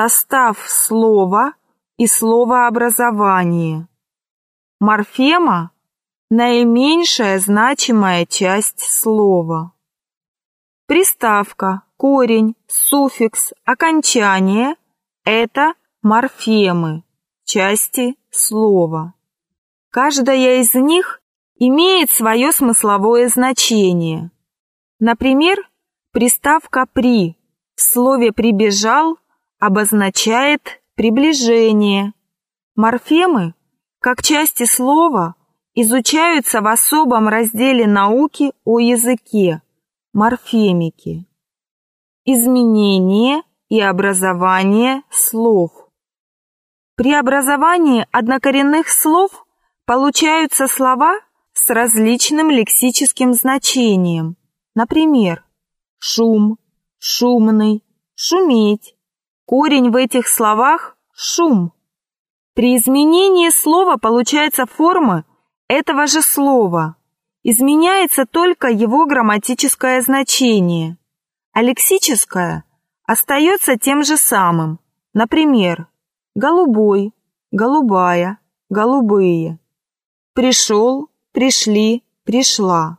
Состав слова и словообразование. Морфема – наименьшая значимая часть слова. Приставка, корень, суффикс, окончание – это морфемы, части слова. Каждая из них имеет свое смысловое значение. Например, приставка «при» в слове «прибежал» обозначает приближение. Морфемы, как части слова, изучаются в особом разделе науки о языке – морфемики. Изменение и образование слов. При образовании однокоренных слов получаются слова с различным лексическим значением. Например, шум, шумный, шуметь. Корень в этих словах – шум. При изменении слова получается форма этого же слова. Изменяется только его грамматическое значение, а лексическое остается тем же самым. Например, голубой, голубая, голубые. Пришел, пришли, пришла.